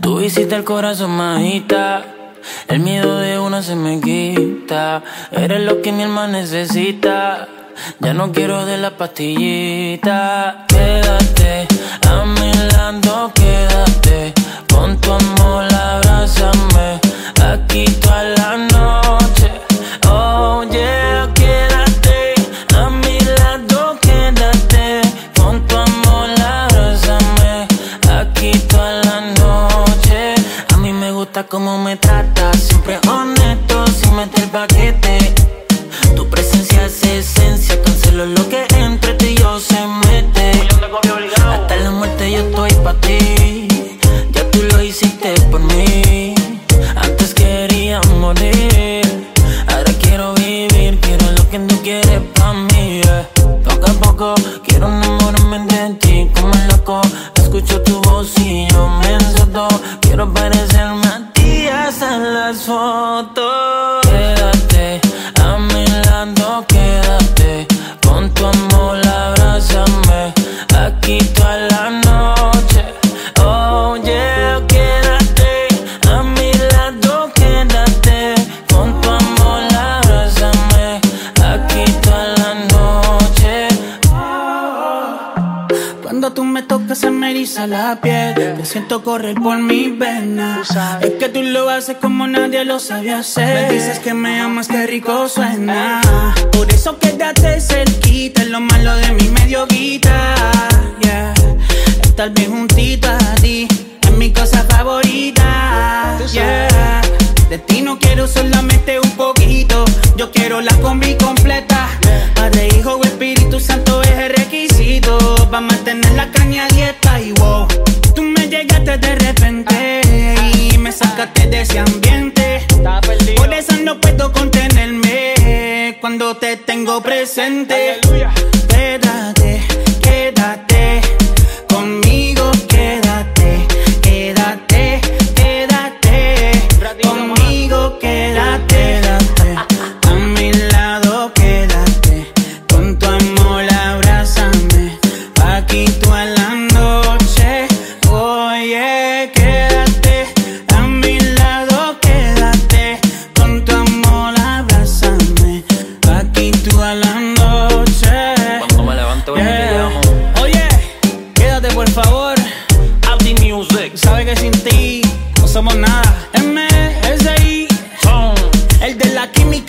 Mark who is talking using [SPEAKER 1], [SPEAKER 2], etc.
[SPEAKER 1] Tú hiciste el corazón majita. El miedo de una se me quita. Eres lo que mi alma necesita. Ya no quiero de la pastillita. Quédate a mi lado, quédate.
[SPEAKER 2] Cuando tú me tocas se me eriza la piel. Te siento correr por mis venas Es que tú lo haces como nadie lo sabe hacer. Me dices que me amas, qué rico suena. Por eso quédate cerquita Es lo malo de mi medio guita yeah. Estar bien juntita a ti Es mi cosa favorita. Yeah. De ti no quiero Yo quiero la combi completa. Padre, Hijo o Espíritu Santo es el requisito Pa' mantener la caña dieta. Y wow Tú me llegaste de repente Y me sacaste de ese ambiente. Por eso no puedo contenerme Cuando te tengo presente Oye, quédate A mi lado quédate Con tu amor abrázame Aquí toda la noche
[SPEAKER 1] Cuando me levanto,
[SPEAKER 2] Yeah.
[SPEAKER 1] llamo.
[SPEAKER 2] Oye, quédate por favor.
[SPEAKER 1] Audi Music.
[SPEAKER 2] Sabes que sin ti no somos nada. M, S, I,
[SPEAKER 1] Son.
[SPEAKER 2] el de la química.